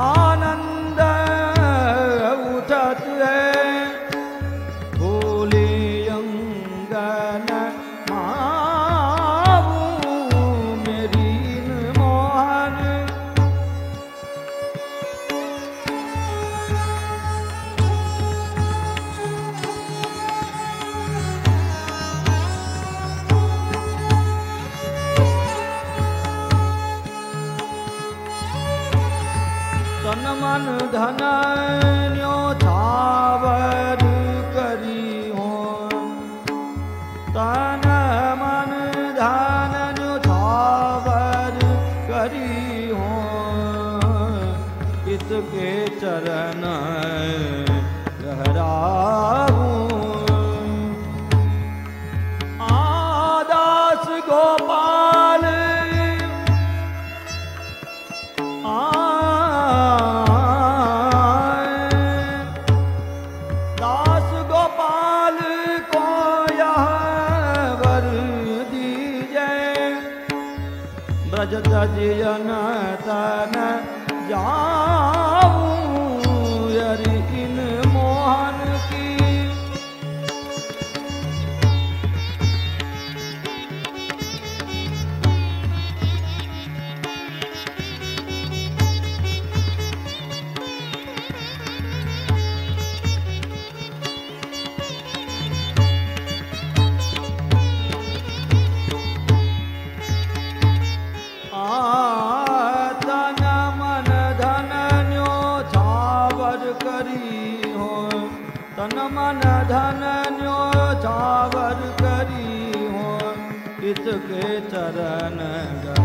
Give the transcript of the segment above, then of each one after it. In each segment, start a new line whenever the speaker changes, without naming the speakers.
아. तन मन धन छावर करी हो तन मन धन छावर करी हो इसके चरण ब्रज तजन तन जाऊँ तन मन धन न्यो छावर करी हो इसके चरण गराहूँ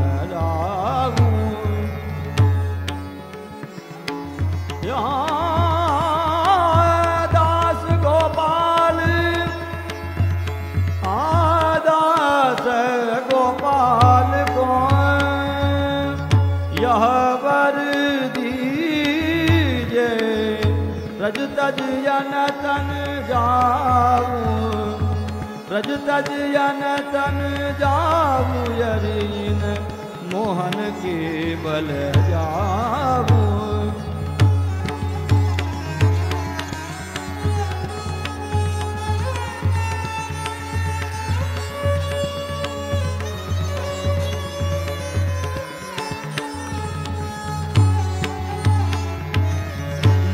रज तज यन तन जाऊँ। रज तज यन तन जाऊँ, यरीन मोहन के बल जाऊँ।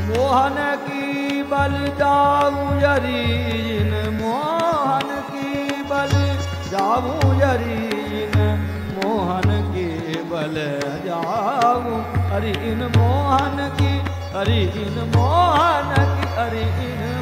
मोहन बल जाऊ यरीन मोहन की बल, जाऊ यरीन मोहन की बल, जाऊ हरि इन मोहन की हरि इन मोहन की हरि इन